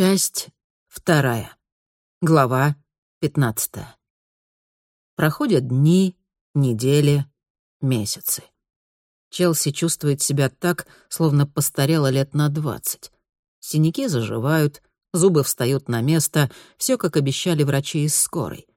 Часть вторая. Глава пятнадцатая. Проходят дни, недели, месяцы. Челси чувствует себя так, словно постарела лет на двадцать. Синяки заживают, зубы встают на место, все как обещали врачи из скорой.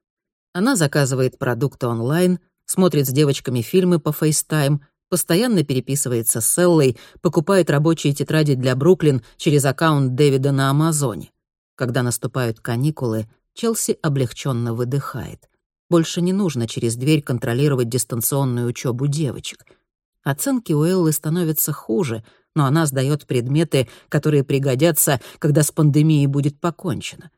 Она заказывает продукты онлайн, смотрит с девочками фильмы по FaceTime, постоянно переписывается с Эллой, покупает рабочие тетради для Бруклин через аккаунт Дэвида на Амазоне. Когда наступают каникулы, Челси облегченно выдыхает. Больше не нужно через дверь контролировать дистанционную учебу девочек. Оценки у Эллы становятся хуже, но она сдает предметы, которые пригодятся, когда с пандемией будет покончено.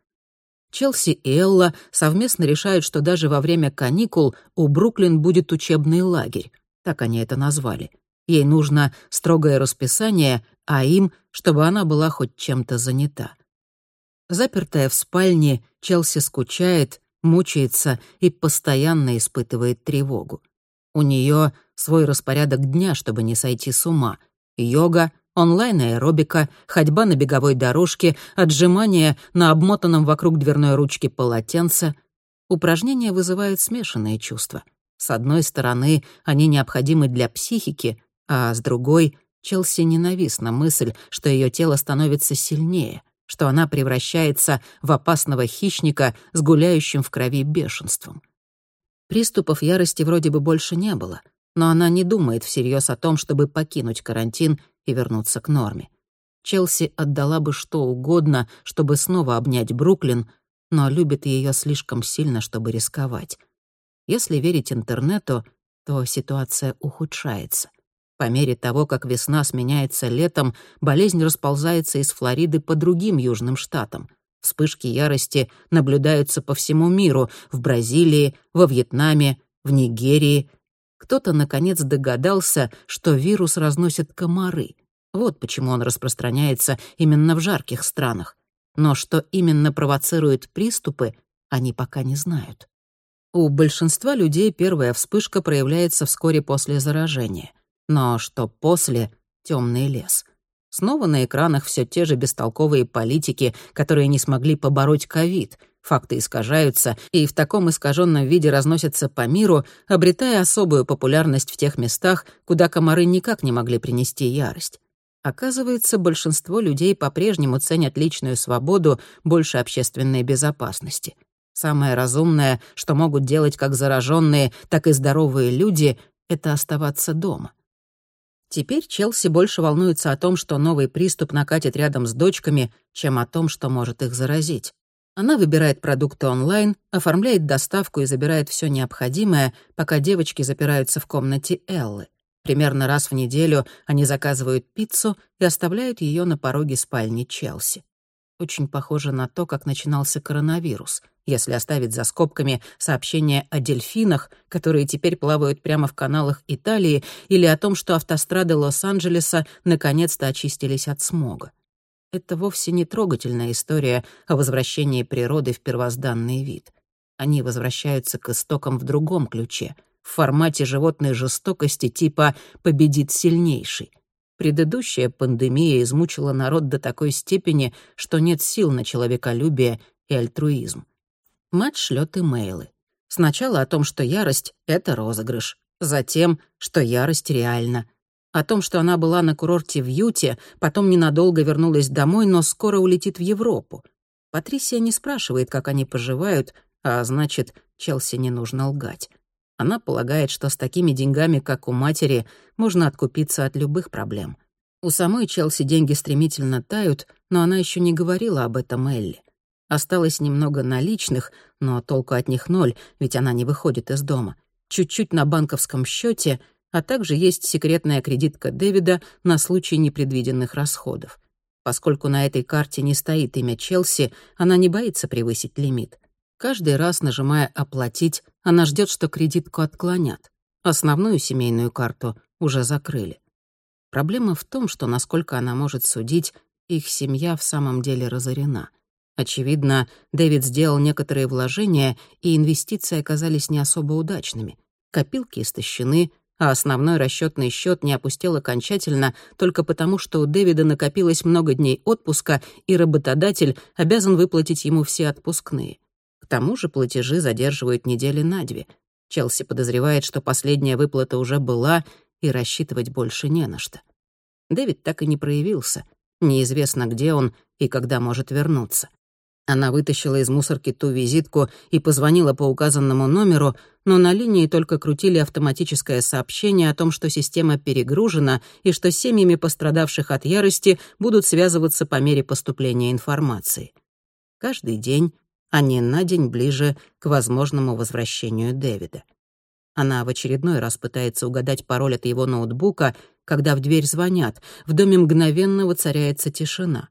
Челси и Элла совместно решают, что даже во время каникул у Бруклин будет учебный лагерь. Так они это назвали. Ей нужно строгое расписание, а им, чтобы она была хоть чем-то занята. Запертая в спальне, Челси скучает, мучается и постоянно испытывает тревогу. У нее свой распорядок дня, чтобы не сойти с ума. Йога, онлайн-аэробика, ходьба на беговой дорожке, отжимания на обмотанном вокруг дверной ручки полотенце. Упражнения вызывают смешанные чувства. С одной стороны, они необходимы для психики, а с другой — Челси ненавистна мысль, что ее тело становится сильнее, что она превращается в опасного хищника с гуляющим в крови бешенством. Приступов ярости вроде бы больше не было, но она не думает всерьез о том, чтобы покинуть карантин и вернуться к норме. Челси отдала бы что угодно, чтобы снова обнять Бруклин, но любит ее слишком сильно, чтобы рисковать. Если верить интернету, то ситуация ухудшается. По мере того, как весна сменяется летом, болезнь расползается из Флориды по другим южным штатам. Вспышки ярости наблюдаются по всему миру — в Бразилии, во Вьетнаме, в Нигерии. Кто-то, наконец, догадался, что вирус разносят комары. Вот почему он распространяется именно в жарких странах. Но что именно провоцирует приступы, они пока не знают. У большинства людей первая вспышка проявляется вскоре после заражения. Но что после — темный лес. Снова на экранах все те же бестолковые политики, которые не смогли побороть ковид. Факты искажаются и в таком искаженном виде разносятся по миру, обретая особую популярность в тех местах, куда комары никак не могли принести ярость. Оказывается, большинство людей по-прежнему ценят личную свободу больше общественной безопасности — Самое разумное, что могут делать как зараженные, так и здоровые люди, это оставаться дома. Теперь Челси больше волнуется о том, что новый приступ накатит рядом с дочками, чем о том, что может их заразить. Она выбирает продукты онлайн, оформляет доставку и забирает все необходимое, пока девочки запираются в комнате Эллы. Примерно раз в неделю они заказывают пиццу и оставляют ее на пороге спальни Челси. Очень похоже на то, как начинался коронавирус — если оставить за скобками сообщение о дельфинах, которые теперь плавают прямо в каналах Италии, или о том, что автострады Лос-Анджелеса наконец-то очистились от смога. Это вовсе не трогательная история о возвращении природы в первозданный вид. Они возвращаются к истокам в другом ключе, в формате животной жестокости типа «победит сильнейший». Предыдущая пандемия измучила народ до такой степени, что нет сил на человеколюбие и альтруизм. Мать шлет имейлы. Сначала о том, что ярость — это розыгрыш. Затем, что ярость реальна. О том, что она была на курорте в Юте, потом ненадолго вернулась домой, но скоро улетит в Европу. Патрисия не спрашивает, как они поживают, а значит, Челси не нужно лгать. Она полагает, что с такими деньгами, как у матери, можно откупиться от любых проблем. У самой Челси деньги стремительно тают, но она еще не говорила об этом Элли. Осталось немного наличных, но толку от них ноль, ведь она не выходит из дома. Чуть-чуть на банковском счете, а также есть секретная кредитка Дэвида на случай непредвиденных расходов. Поскольку на этой карте не стоит имя Челси, она не боится превысить лимит. Каждый раз, нажимая «Оплатить», она ждет, что кредитку отклонят. Основную семейную карту уже закрыли. Проблема в том, что, насколько она может судить, их семья в самом деле разорена — Очевидно, Дэвид сделал некоторые вложения, и инвестиции оказались не особо удачными. Копилки истощены, а основной расчетный счет не опустел окончательно только потому, что у Дэвида накопилось много дней отпуска, и работодатель обязан выплатить ему все отпускные. Тому же платежи задерживают недели на две. Челси подозревает, что последняя выплата уже была, и рассчитывать больше не на что. Дэвид так и не проявился. Неизвестно, где он и когда может вернуться. Она вытащила из мусорки ту визитку и позвонила по указанному номеру, но на линии только крутили автоматическое сообщение о том, что система перегружена и что семьями пострадавших от ярости будут связываться по мере поступления информации. Каждый день они на день ближе к возможному возвращению Дэвида. Она в очередной раз пытается угадать пароль от его ноутбука, когда в дверь звонят. В доме мгновенно воцаряется тишина.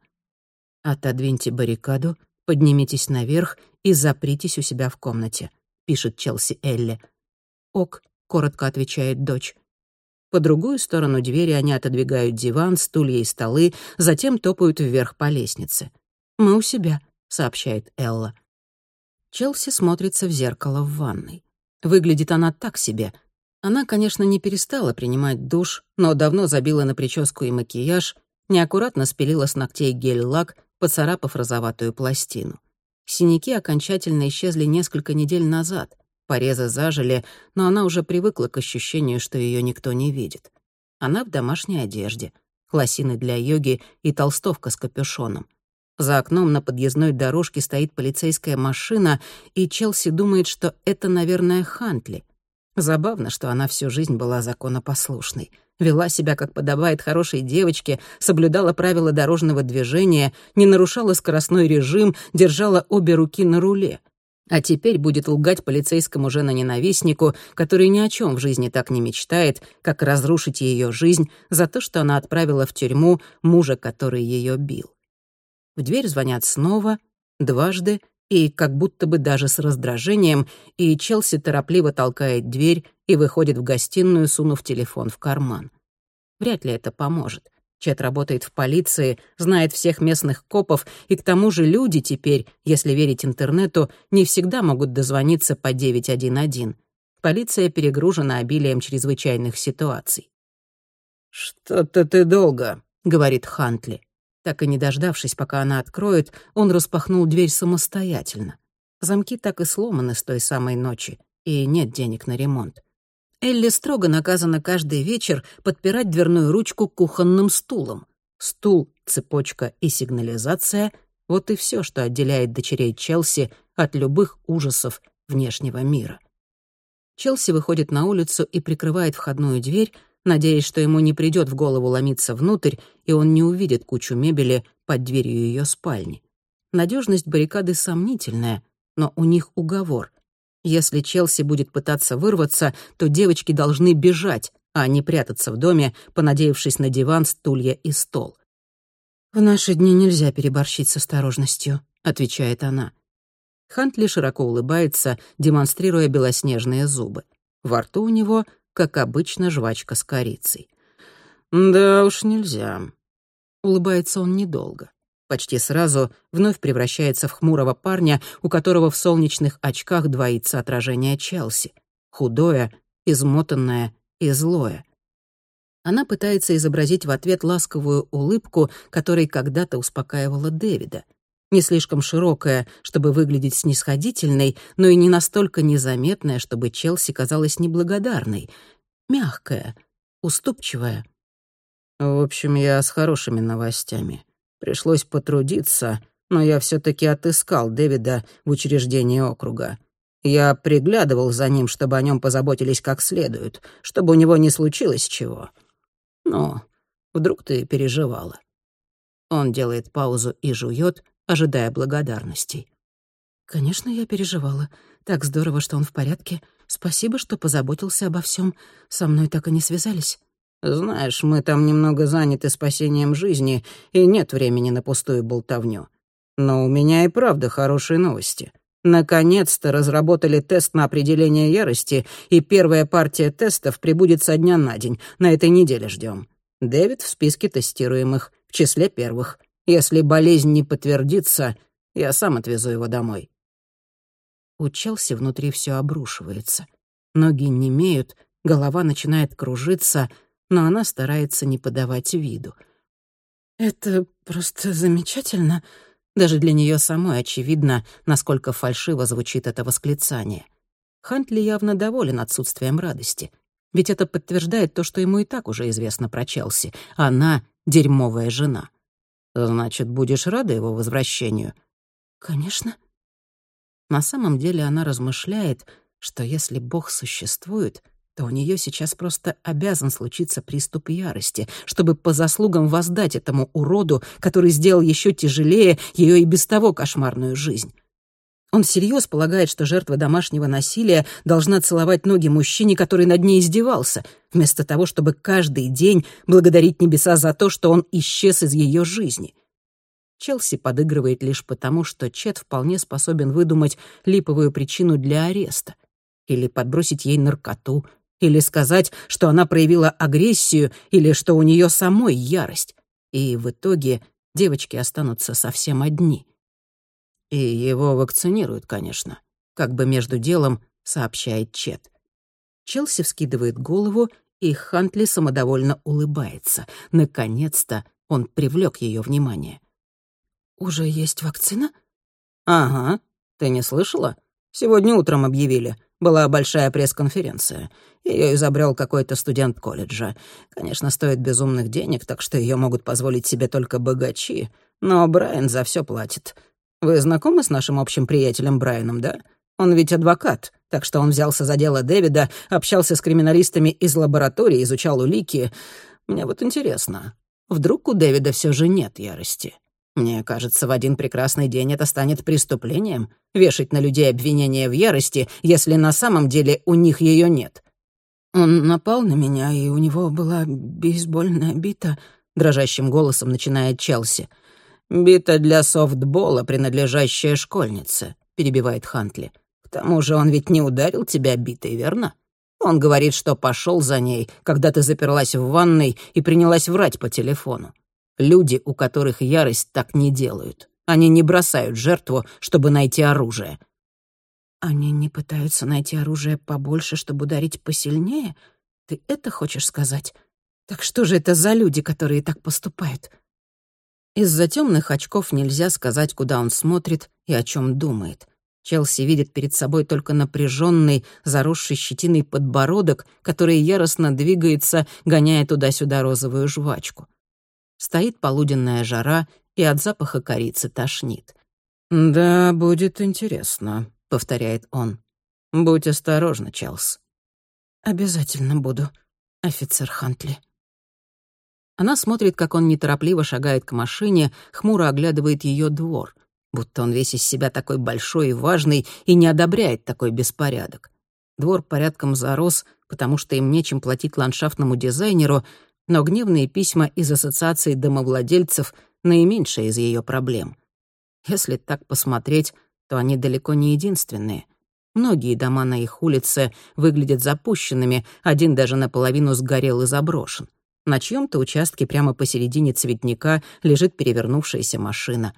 «Отодвиньте баррикаду Поднимитесь наверх и запритесь у себя в комнате», — пишет Челси Элли. «Ок», — коротко отвечает дочь. По другую сторону двери они отодвигают диван, стулья и столы, затем топают вверх по лестнице. «Мы у себя», — сообщает Элла. Челси смотрится в зеркало в ванной. Выглядит она так себе. Она, конечно, не перестала принимать душ, но давно забила на прическу и макияж, неаккуратно спилила с ногтей гель-лак, поцарапав розоватую пластину. Синяки окончательно исчезли несколько недель назад. Порезы зажили, но она уже привыкла к ощущению, что ее никто не видит. Она в домашней одежде, лосины для йоги и толстовка с капюшоном. За окном на подъездной дорожке стоит полицейская машина, и Челси думает, что это, наверное, Хантли. Забавно, что она всю жизнь была законопослушной вела себя, как подобает хорошей девочке, соблюдала правила дорожного движения, не нарушала скоростной режим, держала обе руки на руле. А теперь будет лгать полицейскому женоненавистнику, который ни о чем в жизни так не мечтает, как разрушить ее жизнь за то, что она отправила в тюрьму мужа, который ее бил. В дверь звонят снова, дважды, и как будто бы даже с раздражением, и Челси торопливо толкает дверь и выходит в гостиную, сунув телефон в карман. Вряд ли это поможет. Чет работает в полиции, знает всех местных копов, и к тому же люди теперь, если верить интернету, не всегда могут дозвониться по 911. Полиция перегружена обилием чрезвычайных ситуаций. «Что-то ты долго», — говорит Хантли. Так и не дождавшись, пока она откроет, он распахнул дверь самостоятельно. Замки так и сломаны с той самой ночи, и нет денег на ремонт. Элли строго наказана каждый вечер подпирать дверную ручку кухонным стулом. Стул, цепочка и сигнализация — вот и все, что отделяет дочерей Челси от любых ужасов внешнего мира. Челси выходит на улицу и прикрывает входную дверь, надеясь, что ему не придет в голову ломиться внутрь, и он не увидит кучу мебели под дверью ее спальни. Надежность баррикады сомнительная, но у них уговор. Если Челси будет пытаться вырваться, то девочки должны бежать, а не прятаться в доме, понадеявшись на диван, стулья и стол. «В наши дни нельзя переборщить с осторожностью», — отвечает она. Хантли широко улыбается, демонстрируя белоснежные зубы. Во рту у него как обычно, жвачка с корицей. «Да уж нельзя». Улыбается он недолго. Почти сразу вновь превращается в хмурого парня, у которого в солнечных очках двоится отражение Челси. Худое, измотанное и злое. Она пытается изобразить в ответ ласковую улыбку, которой когда-то успокаивала Дэвида — не слишком широкая, чтобы выглядеть снисходительной, но и не настолько незаметная, чтобы Челси казалась неблагодарной. Мягкая, уступчивая. В общем, я с хорошими новостями. Пришлось потрудиться, но я все таки отыскал Дэвида в учреждении округа. Я приглядывал за ним, чтобы о нем позаботились как следует, чтобы у него не случилось чего. Но вдруг ты переживала. Он делает паузу и жует, ожидая благодарностей. «Конечно, я переживала. Так здорово, что он в порядке. Спасибо, что позаботился обо всем. Со мной так и не связались». «Знаешь, мы там немного заняты спасением жизни, и нет времени на пустую болтовню. Но у меня и правда хорошие новости. Наконец-то разработали тест на определение ярости, и первая партия тестов прибудет со дня на день. На этой неделе ждем. Дэвид в списке тестируемых, в числе первых. Если болезнь не подтвердится, я сам отвезу его домой». У Челси внутри все обрушивается. Ноги немеют, голова начинает кружиться, но она старается не подавать виду. «Это просто замечательно», даже для нее самой очевидно, насколько фальшиво звучит это восклицание. Хантли явно доволен отсутствием радости. Ведь это подтверждает то, что ему и так уже известно про Челси. Она — дерьмовая жена. Значит, будешь рада его возвращению? Конечно. На самом деле она размышляет, что если Бог существует, то у нее сейчас просто обязан случиться приступ ярости, чтобы по заслугам воздать этому уроду, который сделал еще тяжелее ее и без того кошмарную жизнь. Он всерьез полагает, что жертва домашнего насилия должна целовать ноги мужчине, который над ней издевался, вместо того, чтобы каждый день благодарить небеса за то, что он исчез из ее жизни. Челси подыгрывает лишь потому, что Чет вполне способен выдумать липовую причину для ареста или подбросить ей наркоту, или сказать, что она проявила агрессию, или что у нее самой ярость. И в итоге девочки останутся совсем одни. И его вакцинируют, конечно, как бы между делом сообщает Чет. Челси вскидывает голову, и Хантли самодовольно улыбается. Наконец-то он привлек ее внимание. «Уже есть вакцина?» «Ага. Ты не слышала? Сегодня утром объявили. Была большая пресс-конференция. Ее изобрел какой-то студент колледжа. Конечно, стоит безумных денег, так что ее могут позволить себе только богачи. Но Брайан за все платит. Вы знакомы с нашим общим приятелем Брайаном, да? Он ведь адвокат, так что он взялся за дело Дэвида, общался с криминалистами из лаборатории, изучал улики. Мне вот интересно, вдруг у Дэвида все же нет ярости? Мне кажется, в один прекрасный день это станет преступлением — вешать на людей обвинения в ярости, если на самом деле у них ее нет. Он напал на меня, и у него была бейсбольная бита, — дрожащим голосом начинает Челси. «Бита для софтбола, принадлежащая школьнице», — перебивает Хантли. «К тому же он ведь не ударил тебя битой, верно? Он говорит, что пошел за ней, когда ты заперлась в ванной и принялась врать по телефону. Люди, у которых ярость, так не делают. Они не бросают жертву, чтобы найти оружие. Они не пытаются найти оружие побольше, чтобы ударить посильнее? Ты это хочешь сказать? Так что же это за люди, которые так поступают? Из-за темных очков нельзя сказать, куда он смотрит и о чем думает. Челси видит перед собой только напряженный, заросший щетиной подбородок, который яростно двигается, гоняя туда-сюда розовую жвачку. Стоит полуденная жара, и от запаха корицы тошнит. «Да, будет интересно», — повторяет он. «Будь осторожна, Челс». «Обязательно буду, офицер Хантли». Она смотрит, как он неторопливо шагает к машине, хмуро оглядывает ее двор, будто он весь из себя такой большой и важный и не одобряет такой беспорядок. Двор порядком зарос, потому что им нечем платить ландшафтному дизайнеру, но гневные письма из Ассоциации домовладельцев — наименьшая из ее проблем. Если так посмотреть, то они далеко не единственные. Многие дома на их улице выглядят запущенными, один даже наполовину сгорел и заброшен. На чьем-то участке прямо посередине цветника лежит перевернувшаяся машина.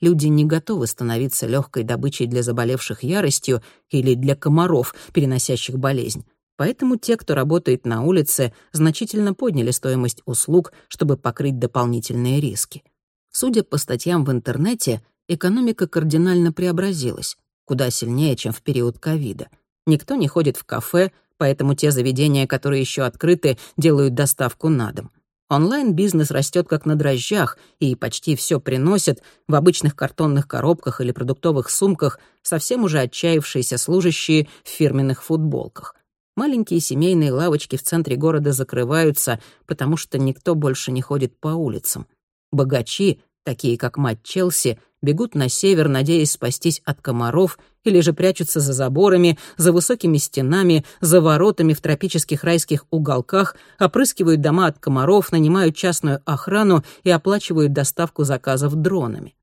Люди не готовы становиться легкой добычей для заболевших яростью или для комаров, переносящих болезнь. Поэтому те, кто работает на улице, значительно подняли стоимость услуг, чтобы покрыть дополнительные риски. Судя по статьям в интернете, экономика кардинально преобразилась, куда сильнее, чем в период ковида. Никто не ходит в кафе, поэтому те заведения, которые еще открыты, делают доставку на дом. Онлайн-бизнес растет как на дрожжах и почти все приносит в обычных картонных коробках или продуктовых сумках совсем уже отчаявшиеся служащие в фирменных футболках. Маленькие семейные лавочки в центре города закрываются, потому что никто больше не ходит по улицам. Богачи, такие как мать Челси, бегут на север, надеясь спастись от комаров, или же прячутся за заборами, за высокими стенами, за воротами в тропических райских уголках, опрыскивают дома от комаров, нанимают частную охрану и оплачивают доставку заказов дронами.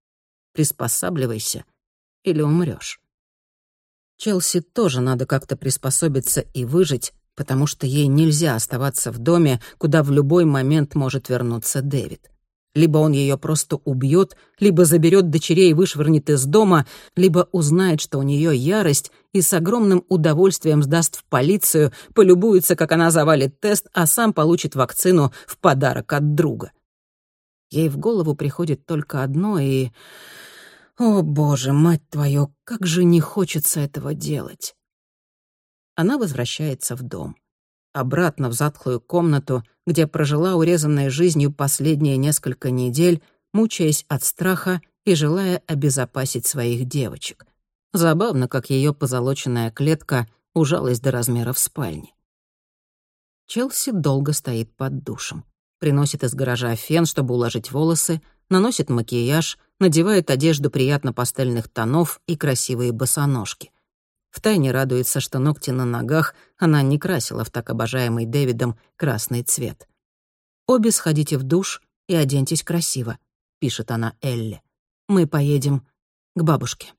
Приспосабливайся или умрёшь. Челси тоже надо как-то приспособиться и выжить, потому что ей нельзя оставаться в доме, куда в любой момент может вернуться Дэвид. Либо он ее просто убьет, либо заберет дочерей и вышвырнет из дома, либо узнает, что у нее ярость, и с огромным удовольствием сдаст в полицию, полюбуется, как она завалит тест, а сам получит вакцину в подарок от друга. Ей в голову приходит только одно, и... О, боже, мать твою, как же не хочется этого делать. Она возвращается в дом. Обратно в затхлую комнату, где прожила урезанной жизнью последние несколько недель, мучаясь от страха и желая обезопасить своих девочек. Забавно, как ее позолоченная клетка ужалась до размеров спальни. Челси долго стоит под душем приносит из гаража фен, чтобы уложить волосы, наносит макияж, надевает одежду приятно пастельных тонов и красивые босоножки. Втайне радуется, что ногти на ногах она не красила в так обожаемый Дэвидом красный цвет. «Обе сходите в душ и оденьтесь красиво», — пишет она Элли. «Мы поедем к бабушке».